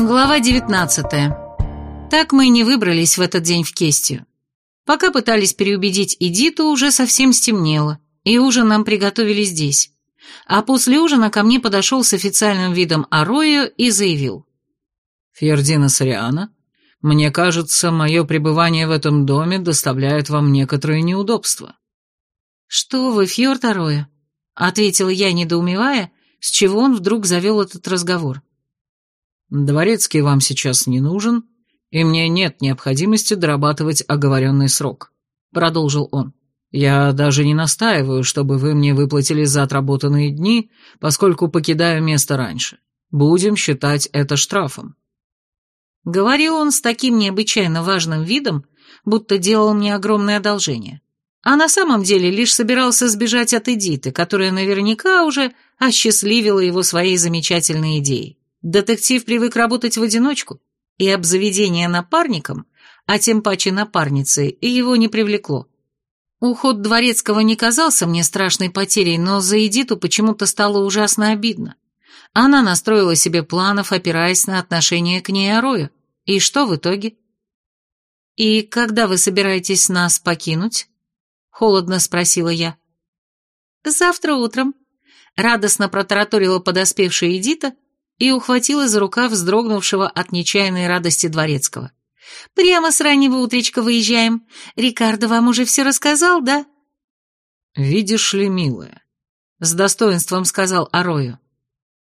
Глава 19. Так мы и не выбрались в этот день в Кестию. Пока пытались переубедить Эдиту, уже совсем стемнело, и ужин нам приготовили здесь. А после ужина ко мне подошел с официальным видом Ароя и заявил. «Фердина Сориана, мне кажется, мое пребывание в этом доме доставляет вам некоторые неудобства». «Что вы, Фьорд Ароя?» — ответила я, недоумевая, с чего он вдруг завел этот разговор. «Дворецкий вам сейчас не нужен, и мне нет необходимости дорабатывать оговоренный срок», — продолжил он. «Я даже не настаиваю, чтобы вы мне выплатили за отработанные дни, поскольку покидаю место раньше. Будем считать это штрафом». Говорил он с таким необычайно важным видом, будто делал мне огромное одолжение. А на самом деле лишь собирался сбежать от Эдиты, которая наверняка уже осчастливила его своей замечательной идеей. Детектив привык работать в одиночку, и обзаведение напарником, а тем паче напарницей, его не привлекло. Уход Дворецкого не казался мне страшной потерей, но за Эдиту почему-то стало ужасно обидно. Она настроила себе планов, опираясь на отношение к ней Арою. И что в итоге? «И когда вы собираетесь нас покинуть?» — холодно спросила я. «Завтра утром», — радостно протараторила подоспевшая Эдита, — и ухватила за рукав вздрогнувшего от нечаянной радости дворецкого. «Прямо с раннего утречка выезжаем. Рикардо вам уже все рассказал, да?» «Видишь ли, милая», — с достоинством сказал Арою,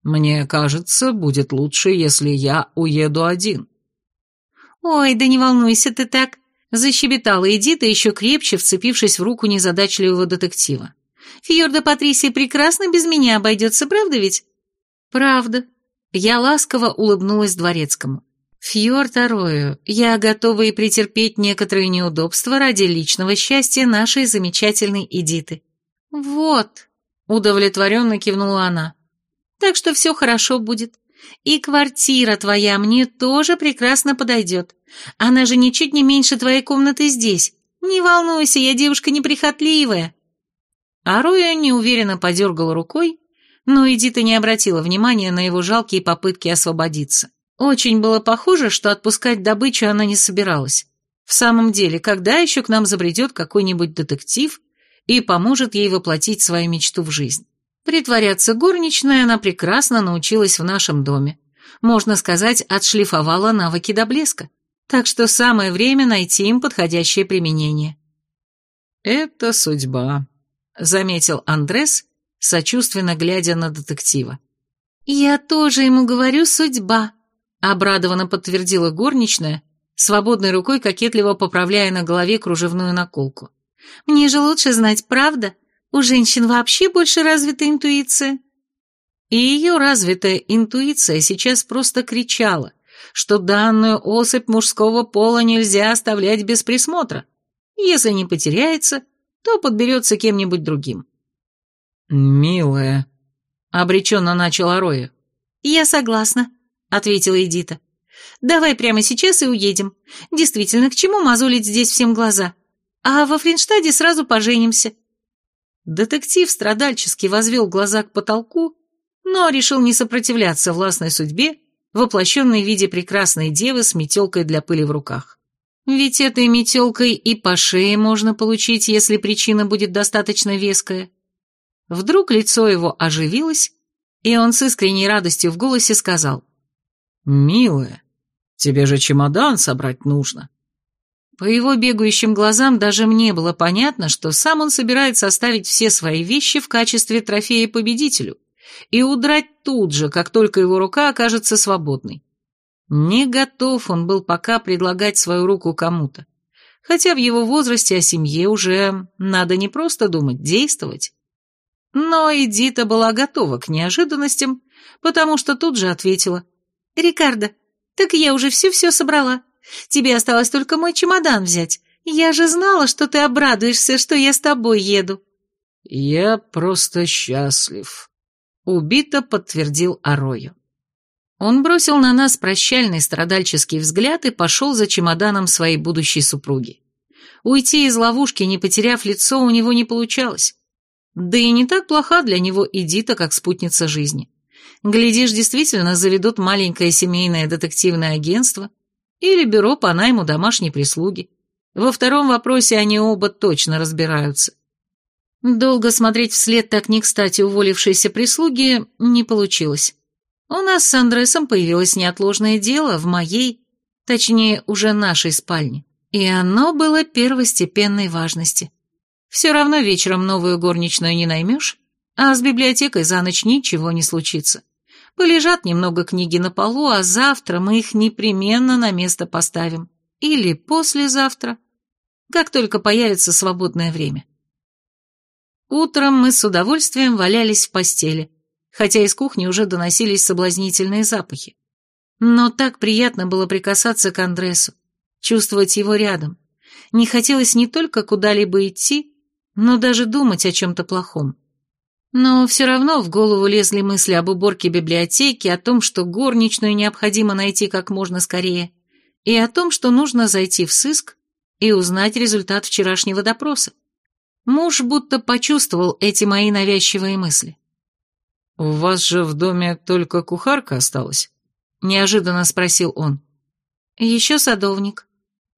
«мне кажется, будет лучше, если я уеду один». «Ой, да не волнуйся ты так», — защебетала Эдита, еще крепче вцепившись в руку незадачливого детектива. «Фьорда Патрисия прекрасно без меня обойдется, правда ведь?» «Правда», я ласково улыбнулась дворецкому. «Фьор Тарою, я готова и претерпеть некоторые неудобства ради личного счастья нашей замечательной Эдиты». «Вот», — удовлетворенно кивнула она. «Так что все хорошо будет. И квартира твоя мне тоже прекрасно подойдет. Она же ничуть не меньше твоей комнаты здесь. Не волнуйся, я девушка неприхотливая». Аруя неуверенно подергала рукой, но Эдита не обратила внимания на его жалкие попытки освободиться. Очень было похоже, что отпускать добычу она не собиралась. В самом деле, когда еще к нам забредет какой-нибудь детектив и поможет ей воплотить свою мечту в жизнь? Притворяться горничной она прекрасно научилась в нашем доме. Можно сказать, отшлифовала навыки до блеска. Так что самое время найти им подходящее применение. «Это судьба», — заметил Андрес сочувственно глядя на детектива. «Я тоже ему говорю судьба», — обрадованно подтвердила горничная, свободной рукой кокетливо поправляя на голове кружевную наколку. «Мне же лучше знать, правда? У женщин вообще больше развита интуиция». И ее развитая интуиция сейчас просто кричала, что данную особь мужского пола нельзя оставлять без присмотра. Если не потеряется, то подберется кем-нибудь другим. «Милая», — обреченно начала Роя. «Я согласна», — ответила Эдита. «Давай прямо сейчас и уедем. Действительно, к чему мозолить здесь всем глаза? А во Фринштаде сразу поженимся». Детектив страдальчески возвел глаза к потолку, но решил не сопротивляться властной судьбе, воплощенной в виде прекрасной девы с метелкой для пыли в руках. Ведь этой метелкой и по шее можно получить, если причина будет достаточно веская. Вдруг лицо его оживилось, и он с искренней радостью в голосе сказал. «Милая, тебе же чемодан собрать нужно». По его бегающим глазам даже мне было понятно, что сам он собирается оставить все свои вещи в качестве трофея победителю и удрать тут же, как только его рука окажется свободной. Не готов он был пока предлагать свою руку кому-то, хотя в его возрасте о семье уже надо не просто думать, действовать. Но Эдита была готова к неожиданностям, потому что тут же ответила. «Рикардо, так я уже все-все собрала. Тебе осталось только мой чемодан взять. Я же знала, что ты обрадуешься, что я с тобой еду». «Я просто счастлив», — убито подтвердил Арою. Он бросил на нас прощальный страдальческий взгляд и пошел за чемоданом своей будущей супруги. Уйти из ловушки, не потеряв лицо, у него не получалось. Да и не так плоха для него Эдита, как спутница жизни. Глядишь, действительно заведут маленькое семейное детективное агентство или бюро по найму домашней прислуги. Во втором вопросе они оба точно разбираются. Долго смотреть вслед так не кстати уволившейся прислуги не получилось. У нас с Андресом появилось неотложное дело в моей, точнее, уже нашей спальне, и оно было первостепенной важности. Все равно вечером новую горничную не наймешь, а с библиотекой за ночь ничего не случится. Полежат немного книги на полу, а завтра мы их непременно на место поставим. Или послезавтра, как только появится свободное время. Утром мы с удовольствием валялись в постели, хотя из кухни уже доносились соблазнительные запахи. Но так приятно было прикасаться к Андресу, чувствовать его рядом. Не хотелось не только куда-либо идти, но даже думать о чем-то плохом. Но все равно в голову лезли мысли об уборке библиотеки, о том, что горничную необходимо найти как можно скорее, и о том, что нужно зайти в сыск и узнать результат вчерашнего допроса. Муж будто почувствовал эти мои навязчивые мысли. «У вас же в доме только кухарка осталась?» — неожиданно спросил он. «Еще садовник.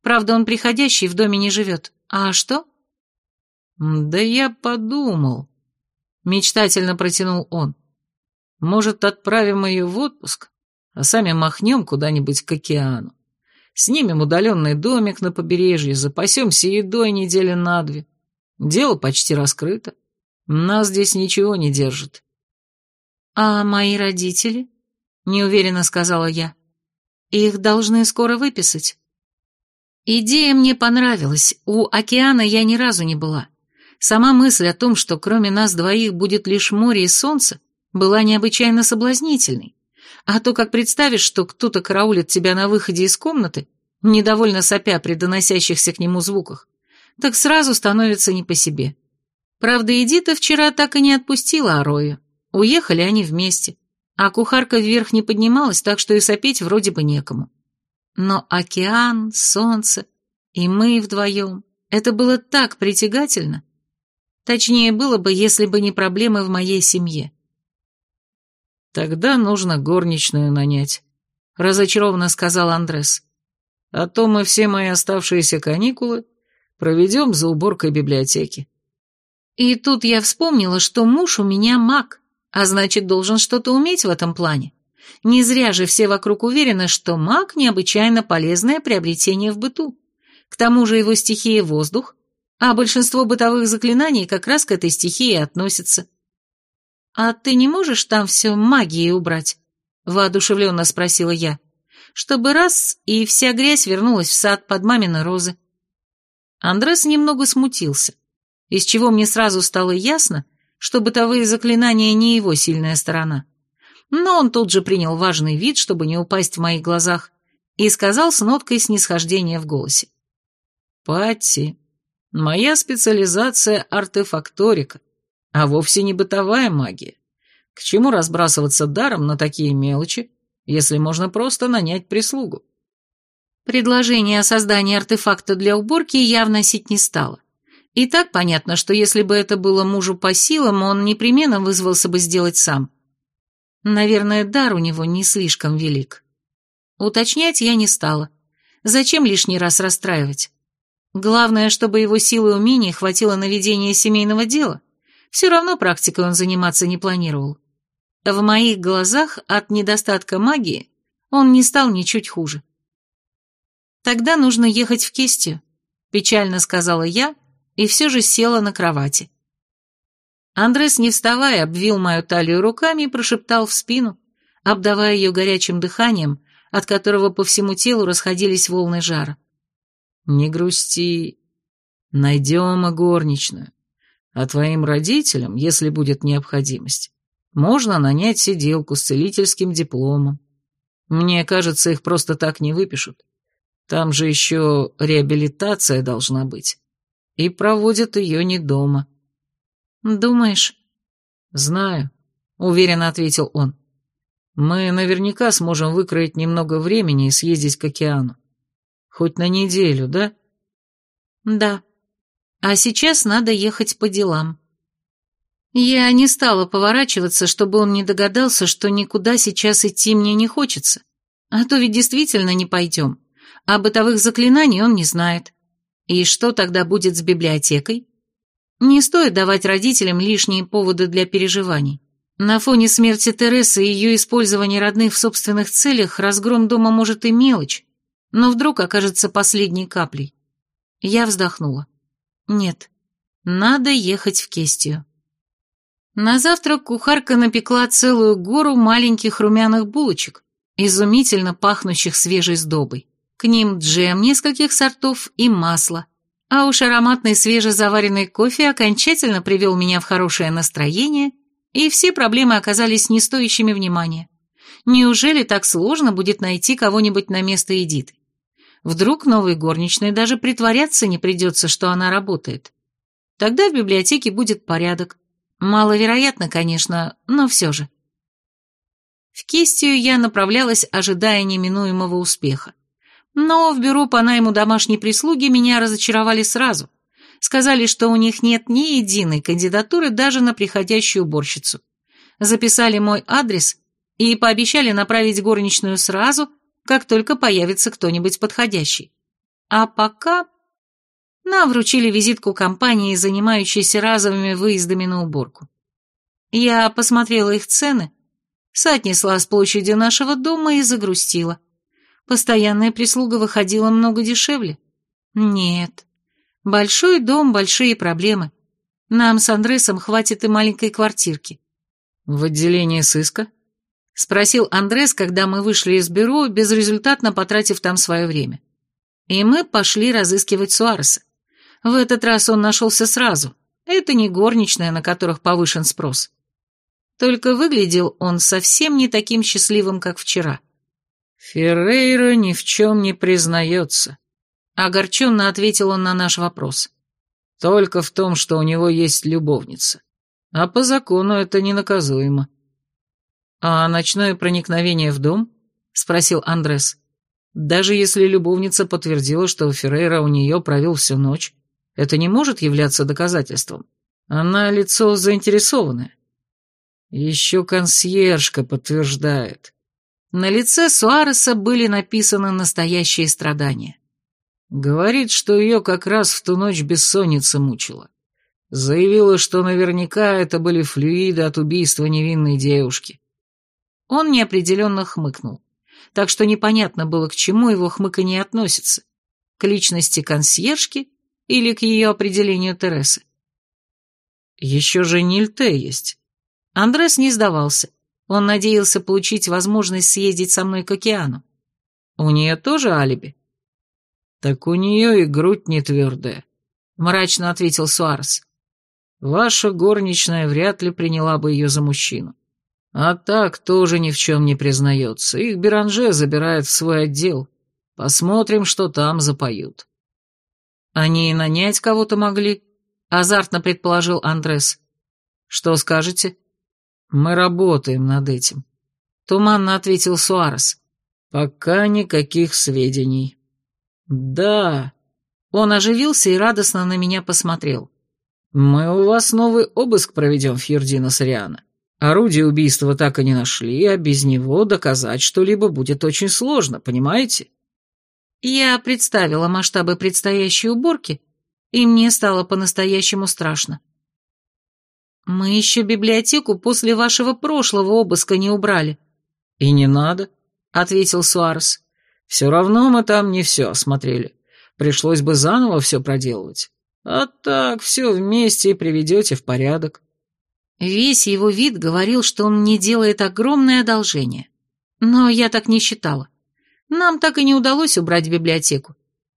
Правда, он приходящий, в доме не живет. А что?» «Да я подумал», — мечтательно протянул он. «Может, отправим ее в отпуск, а сами махнем куда-нибудь к океану. Снимем удаленный домик на побережье, запасемся едой недели на две. Дело почти раскрыто. Нас здесь ничего не держит». «А мои родители?» — неуверенно сказала я. «Их должны скоро выписать». Идея мне понравилась. У океана я ни разу не была. Сама мысль о том, что кроме нас двоих будет лишь море и солнце, была необычайно соблазнительной. А то, как представишь, что кто-то караулит тебя на выходе из комнаты, недовольно сопя при доносящихся к нему звуках, так сразу становится не по себе. Правда, Эдита вчера так и не отпустила Арою. Уехали они вместе, а кухарка вверх не поднималась, так что и сопеть вроде бы некому. Но океан, солнце и мы вдвоем — это было так притягательно, Точнее было бы, если бы не проблемы в моей семье. «Тогда нужно горничную нанять», — разочарованно сказал Андрес. «А то мы все мои оставшиеся каникулы проведем за уборкой библиотеки». И тут я вспомнила, что муж у меня маг, а значит, должен что-то уметь в этом плане. Не зря же все вокруг уверены, что маг – необычайно полезное приобретение в быту. К тому же его стихия – воздух, а большинство бытовых заклинаний как раз к этой стихии относятся. «А ты не можешь там все магией убрать?» — воодушевленно спросила я. «Чтобы раз, и вся грязь вернулась в сад под мамины розы». Андрес немного смутился, из чего мне сразу стало ясно, что бытовые заклинания не его сильная сторона. Но он тут же принял важный вид, чтобы не упасть в моих глазах, и сказал с ноткой снисхождения в голосе. «Патти, Моя специализация – артефакторика, а вовсе не бытовая магия. К чему разбрасываться даром на такие мелочи, если можно просто нанять прислугу? Предложение о создании артефакта для уборки я вносить не стала. И так понятно, что если бы это было мужу по силам, он непременно вызвался бы сделать сам. Наверное, дар у него не слишком велик. Уточнять я не стала. Зачем лишний раз расстраивать? Главное, чтобы его силы и умений хватило на ведение семейного дела. Все равно практикой он заниматься не планировал. В моих глазах от недостатка магии он не стал ничуть хуже. «Тогда нужно ехать в Кестию», — печально сказала я, и все же села на кровати. Андрес, не вставая, обвил мою талию руками и прошептал в спину, обдавая ее горячим дыханием, от которого по всему телу расходились волны жара. «Не грусти. Найдем и горничную. А твоим родителям, если будет необходимость, можно нанять сиделку с целительским дипломом. Мне кажется, их просто так не выпишут. Там же еще реабилитация должна быть. И проводят ее не дома». «Думаешь?» «Знаю», — уверенно ответил он. «Мы наверняка сможем выкроить немного времени и съездить к океану. Хоть на неделю, да? Да. А сейчас надо ехать по делам. Я не стала поворачиваться, чтобы он не догадался, что никуда сейчас идти мне не хочется. А то ведь действительно не пойдем. А бытовых заклинаний он не знает. И что тогда будет с библиотекой? Не стоит давать родителям лишние поводы для переживаний. На фоне смерти Тересы и ее использования родных в собственных целях разгром дома может и мелочь, но вдруг окажется последней каплей. Я вздохнула. Нет, надо ехать в Кестию. На завтрак кухарка напекла целую гору маленьких румяных булочек, изумительно пахнущих свежей сдобой. К ним джем нескольких сортов и масло. А уж ароматный свежезаваренный кофе окончательно привел меня в хорошее настроение и все проблемы оказались не стоящими внимания. Неужели так сложно будет найти кого-нибудь на место Эдиты? Вдруг новой горничной даже притворяться не придется, что она работает. Тогда в библиотеке будет порядок. Маловероятно, конечно, но все же. В Кестию я направлялась, ожидая неминуемого успеха. Но в бюро по найму домашней прислуги меня разочаровали сразу – Сказали, что у них нет ни единой кандидатуры даже на приходящую уборщицу. Записали мой адрес и пообещали направить горничную сразу, как только появится кто-нибудь подходящий. А пока... Нам вручили визитку компании, занимающейся разовыми выездами на уборку. Я посмотрела их цены, соотнесла с площадью нашего дома и загрустила. Постоянная прислуга выходила много дешевле. Нет, Большой дом, большие проблемы. Нам с Андресом хватит и маленькой квартирки. В отделении сыска? Спросил Андрес, когда мы вышли из бюро, безрезультатно потратив там свое время. И мы пошли разыскивать Суареса. В этот раз он нашелся сразу. Это не горничная, на которых повышен спрос. Только выглядел он совсем не таким счастливым, как вчера. Феррейра ни в чем не признается, Огорченно ответил он на наш вопрос. Только в том, что у него есть любовница. А по закону это ненаказуемо. А ночное проникновение в дом? Спросил Андрес. Даже если любовница подтвердила, что Феррейра у нее провел всю ночь, это не может являться доказательством. Она лицо заинтересованное. Еще консьержка подтверждает. На лице Суареса были написаны настоящие страдания. Говорит, что ее как раз в ту ночь бессонница мучила. Заявила, что наверняка это были флюиды от убийства невинной девушки. Он неопределенно хмыкнул, так что непонятно было, к чему его хмыканье относится. К личности консьержки или к ее определению Тересы. Еще же Нильте есть. Андрес не сдавался. Он надеялся получить возможность съездить со мной к океану. У нее тоже алиби? «Так у нее и грудь не твердая», — мрачно ответил Суарес. «Ваша горничная вряд ли приняла бы ее за мужчину. А так тоже ни в чем не признается. Их Беранже забирает в свой отдел. Посмотрим, что там запоют». «Они и нанять кого-то могли», — азартно предположил Андрес. «Что скажете?» «Мы работаем над этим», — туманно ответил Суарес. «Пока никаких сведений». «Да». Он оживился и радостно на меня посмотрел. «Мы у вас новый обыск проведем, Фьердина Сориана. Орудие убийства так и не нашли, а без него доказать что-либо будет очень сложно, понимаете?» Я представила масштабы предстоящей уборки, и мне стало по-настоящему страшно. «Мы еще библиотеку после вашего прошлого обыска не убрали». «И не надо», — ответил Суарес. Все равно мы там не все осмотрели. Пришлось бы заново все проделывать. А так все вместе и приведете в порядок. Весь его вид говорил, что он мне делает огромное одолжение. Но я так не считала. Нам так и не удалось убрать библиотеку.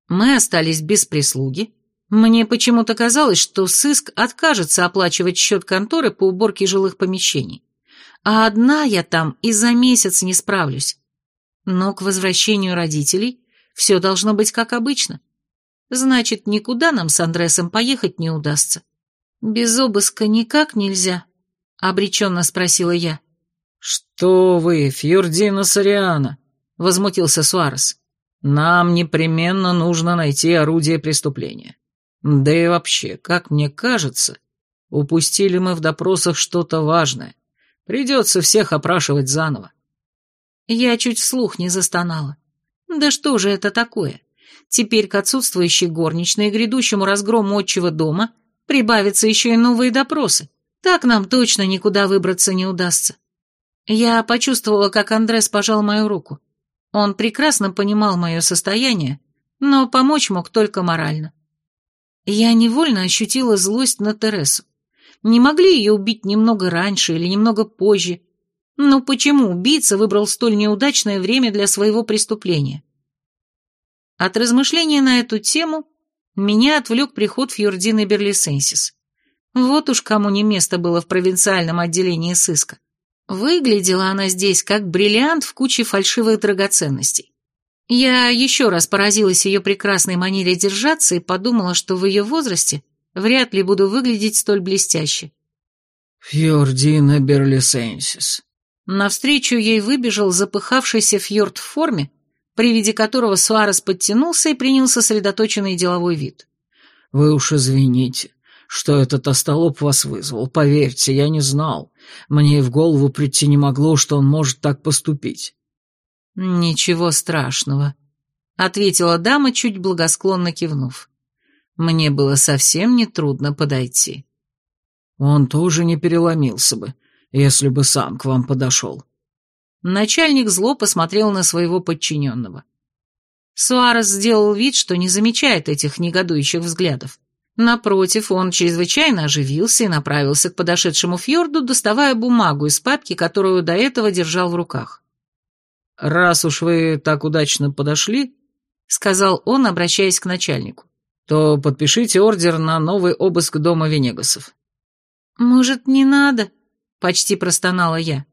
Мы остались без прислуги. Мне почему-то казалось, что сыск откажется оплачивать счет конторы по уборке жилых помещений. А одна я там и за месяц не справлюсь. Но к возвращению родителей все должно быть как обычно. Значит, никуда нам с Андресом поехать не удастся. Без обыска никак нельзя, — обреченно спросила я. «Что вы, Фьюрдина Сориана?» — возмутился Суарес. «Нам непременно нужно найти орудие преступления. Да и вообще, как мне кажется, Упустили мы в допросах что-то важное. Придется всех опрашивать заново. Я чуть вслух не застонала. Да что же это такое? Теперь к отсутствующей горничной и грядущему разгрому отчего дома прибавятся еще и новые допросы. Так нам точно никуда выбраться не удастся. Я почувствовала, как Андрес пожал мою руку. Он прекрасно понимал мое состояние, но помочь мог только морально. Я невольно ощутила злость на Тересу. Не могли ее убить немного раньше или немного позже. Но почему убийца выбрал столь неудачное время для своего преступления? От размышления на эту тему меня отвлек приход Фьордины Берлисенсис. Вот уж кому не место было в провинциальном отделении сыска. Выглядела она здесь как бриллиант в куче фальшивых драгоценностей. Я еще раз поразилась ее прекрасной манере держаться и подумала, что в ее возрасте вряд ли буду выглядеть столь блестяще. «Фьордина Берлисенсис». Навстречу ей выбежал запыхавшийся фьорд в форме, при виде которого Суарес подтянулся и принял сосредоточенный деловой вид. «Вы уж извините что этот остолоп вас вызвал. Поверьте, я не знал. Мне и в голову прийти не могло, что он может так поступить». «Ничего страшного», — ответила дама, чуть благосклонно кивнув. «Мне было совсем нетрудно подойти». «Он тоже не переломился бы, если бы сам к вам подошел». Начальник зло посмотрел на своего подчиненного. Суарес сделал вид, что не замечает этих негодующих взглядов. Напротив, он чрезвычайно оживился и направился к подошедшему фьорду, доставая бумагу из папки, которую до этого держал в руках. «Раз уж вы так удачно подошли», — сказал он, обращаясь к начальнику, «то подпишите ордер на новый обыск дома Венегасов». «Может, не надо?» — почти простонала я.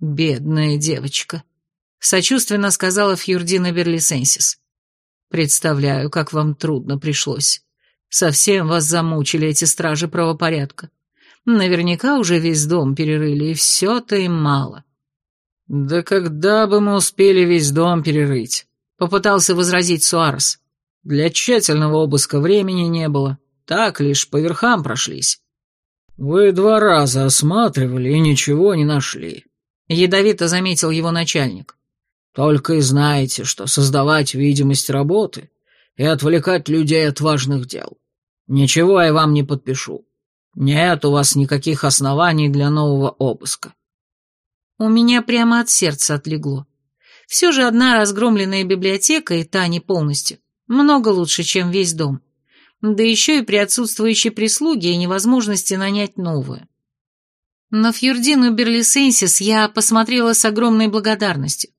«Бедная девочка», — сочувственно сказала Фьюрдина Берлисенсис. «Представляю, как вам трудно пришлось». Совсем вас замучили эти стражи правопорядка. Наверняка уже весь дом перерыли, и все-то им мало. Да когда бы мы успели весь дом перерыть? Попытался возразить Суарес. Для тщательного обыска времени не было. Так лишь по верхам прошлись. Вы два раза осматривали и ничего не нашли. Ядовито заметил его начальник. Только и знаете, что создавать видимость работы и отвлекать людей от важных дел. Ничего я вам не подпишу. Нет у вас никаких оснований для нового обыска. У меня прямо от сердца отлегло. Все же одна разгромленная библиотека, и та не полностью, много лучше, чем весь дом. Да еще и при отсутствующей прислуге и невозможности нанять новую. На Фьюрдину Берлисенсис я посмотрела с огромной благодарностью.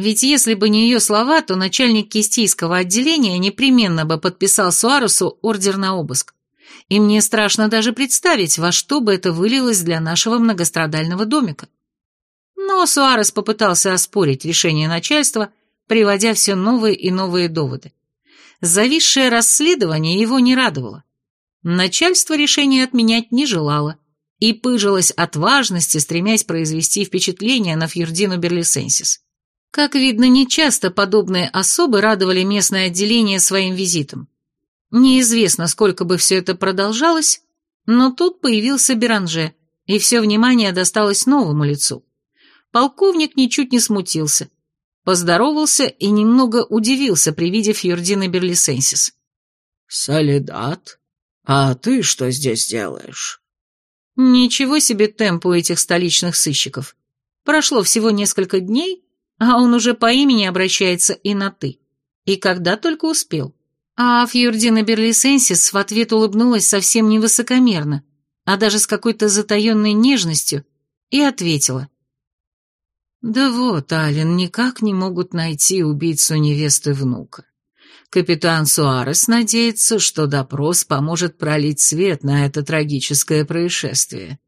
Ведь если бы не ее слова, то начальник кистийского отделения непременно бы подписал Суарусу ордер на обыск. И мне страшно даже представить, во что бы это вылилось для нашего многострадального домика. Но Суарес попытался оспорить решение начальства, приводя все новые и новые доводы. Зависшее расследование его не радовало. Начальство решение отменять не желало и пыжилось от важности, стремясь произвести впечатление на Фьюрдину Берлисенсис. Как видно, нечасто подобные особы радовали местное отделение своим визитом. Неизвестно, сколько бы все это продолжалось, но тут появился Беранже, и все внимание досталось новому лицу. Полковник ничуть не смутился, поздоровался и немного удивился при виде Фьордины Берлисенсис. «Солидат? А ты что здесь делаешь?» Ничего себе темп у этих столичных сыщиков. Прошло всего несколько дней, а он уже по имени обращается и на «ты». И когда только успел. А Фьюрдина Берлисенсис в ответ улыбнулась совсем не высокомерно, а даже с какой-то затаенной нежностью, и ответила. «Да вот, Ален, никак не могут найти убийцу невесты внука. Капитан Суарес надеется, что допрос поможет пролить свет на это трагическое происшествие.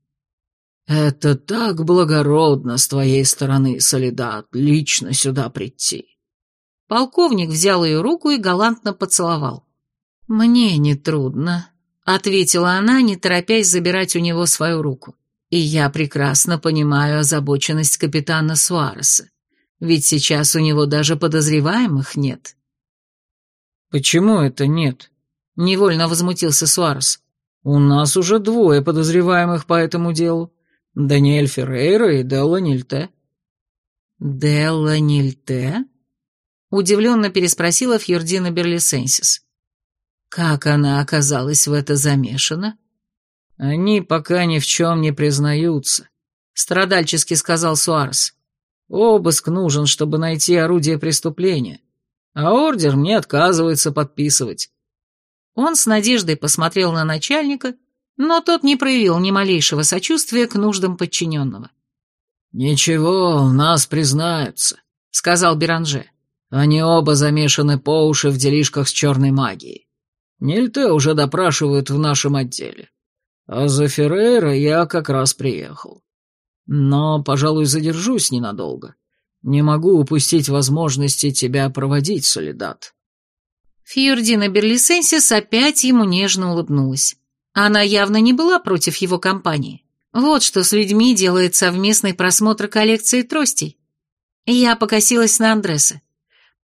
«Это так благородно с твоей стороны, Солидат, лично сюда прийти». Полковник взял ее руку и галантно поцеловал. «Мне нетрудно», — ответила она, не торопясь забирать у него свою руку. «И я прекрасно понимаю озабоченность капитана Суареса, ведь сейчас у него даже подозреваемых нет». «Почему это нет?» — невольно возмутился Суарес. У нас уже двое подозреваемых по этому делу. Даниэль Феррейра и Делла Нильте». «Делла Нильте?» — удивленно переспросила Фьордина Берлисенсис. «Как она оказалась в это замешана?» «Они пока ни в чем не признаются», — страдальчески сказал Суарес. «Обыск нужен, чтобы найти орудие преступления, а ордер мне отказывается подписывать». Он с надеждой посмотрел на начальника, но тот не проявил ни малейшего сочувствия к нуждам подчиненного. «Ничего, нас признаются», — сказал Беранже. «Они оба замешаны по уши в делишках с черной магией. Нильте уже допрашивают в нашем отделе. А за Феррейра я как раз приехал. Но, пожалуй, задержусь ненадолго. Не могу упустить возможности тебя проводить, Солидат». Фьюрдина Берлисенсис опять ему нежно улыбнулась. Она явно не была против его компании. Вот что с людьми делает совместный просмотр коллекции тростей. Я покосилась на Андреса.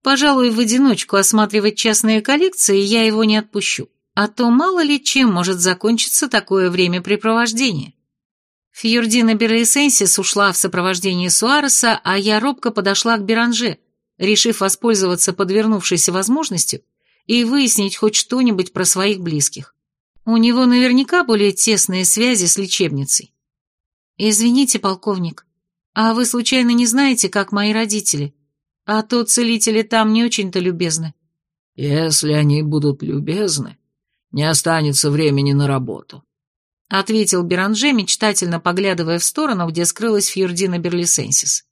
Пожалуй, в одиночку осматривать частные коллекции я его не отпущу, а то мало ли чем может закончиться такое времяпрепровождение. Фьюрдина Берлисенсис ушла в сопровождении Суареса, а я робко подошла к Беранже, решив воспользоваться подвернувшейся возможностью и выяснить хоть что-нибудь про своих близких. У него наверняка более тесные связи с лечебницей. «Извините, полковник, а вы случайно не знаете, как мои родители? А то целители там не очень-то любезны». «Если они будут любезны, не останется времени на работу», — ответил Беранже, мечтательно поглядывая в сторону, где скрылась Фьюрдина Берлисенсис.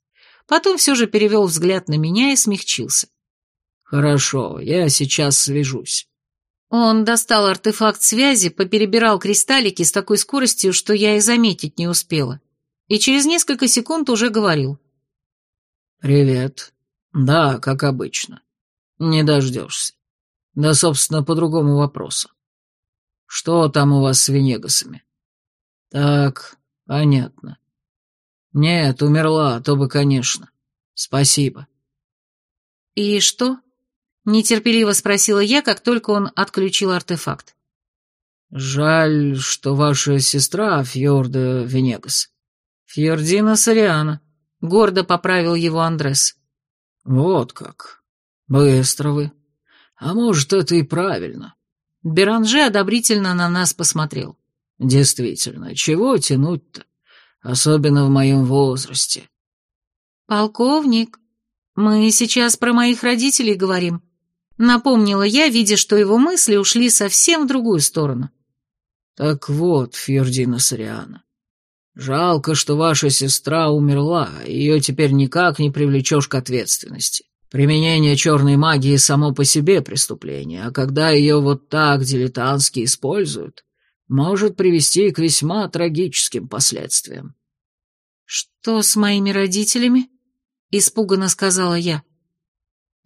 Потом все же перевел взгляд на меня и смягчился. «Хорошо, я сейчас свяжусь». Он достал артефакт связи, поперебирал кристаллики с такой скоростью, что я и заметить не успела. И через несколько секунд уже говорил. «Привет. Да, как обычно. Не дождешься. Да, собственно, по другому вопросу. Что там у вас с Венегасами?» «Так, понятно. Нет, умерла, то бы, конечно. Спасибо». «И что?» Нетерпеливо спросила я, как только он отключил артефакт. «Жаль, что ваша сестра Фьорда Венегас». «Фьордина Сориана», — гордо поправил его Андрес. «Вот как. Быстро вы. А может, это и правильно». Беранже одобрительно на нас посмотрел. «Действительно, чего тянуть-то? Особенно в моем возрасте». «Полковник, мы сейчас про моих родителей говорим», Напомнила я, видя, что его мысли ушли совсем в другую сторону. «Так вот, Фьордина Сориана, жалко, что ваша сестра умерла, ее теперь никак не привлечешь к ответственности. Применение черной магии само по себе преступление, а когда ее вот так дилетантски используют, может привести к весьма трагическим последствиям». «Что с моими родителями?» — испуганно сказала я.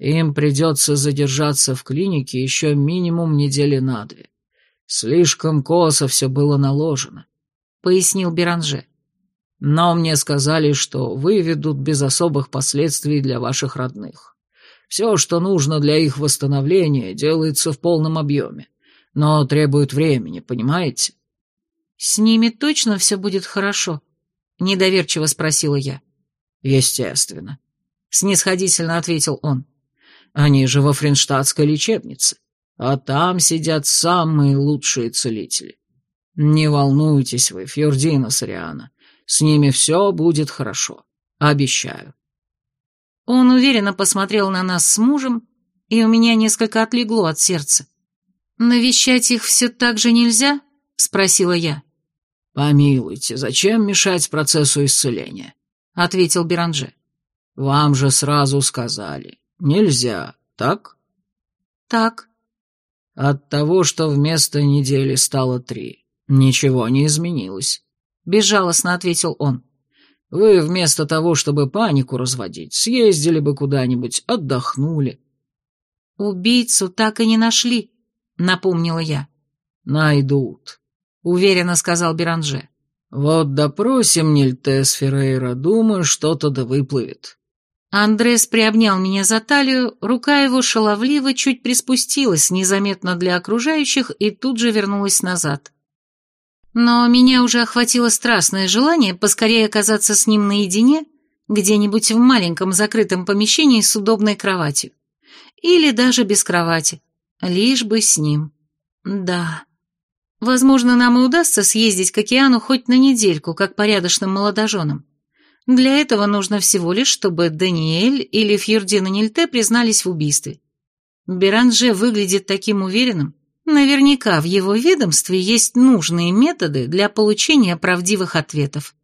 Им придется задержаться в клинике еще минимум недели на две. Слишком косо все было наложено, — пояснил Беранже. Но мне сказали, что выведут без особых последствий для ваших родных. Все, что нужно для их восстановления, делается в полном объеме, но требует времени, понимаете? «С ними точно все будет хорошо?» — недоверчиво спросила я. «Естественно», — снисходительно ответил он. Они же во френштадтской лечебнице, а там сидят самые лучшие целители. Не волнуйтесь вы, Фьордина Сориана, с ними все будет хорошо, обещаю». Он уверенно посмотрел на нас с мужем, и у меня несколько отлегло от сердца. «Навещать их все так же нельзя?» — спросила я. «Помилуйте, зачем мешать процессу исцеления?» — ответил Беранже. «Вам же сразу сказали, Нельзя, так? Так. От того, что вместо недели стало три, ничего не изменилось. Безжалостно ответил он. Вы вместо того, чтобы панику разводить, съездили бы куда-нибудь, отдохнули. Убийцу так и не нашли, напомнила я. Найдут, уверенно сказал Беранже. Вот допросим Нильтес Феррейра, думаю, что-то да выплывет. Андрес приобнял меня за талию, рука его шаловливо чуть приспустилась, незаметно для окружающих, и тут же вернулась назад. Но меня уже охватило страстное желание поскорее оказаться с ним наедине, где-нибудь в маленьком закрытом помещении с удобной кроватью. Или даже без кровати, лишь бы с ним. Да. Возможно, нам и удастся съездить к океану хоть на недельку, как порядочным молодоженам. Для этого нужно всего лишь, чтобы Даниэль или Фьюрдина Нильте признались в убийстве. Беранже выглядит таким уверенным. Наверняка в его ведомстве есть нужные методы для получения правдивых ответов.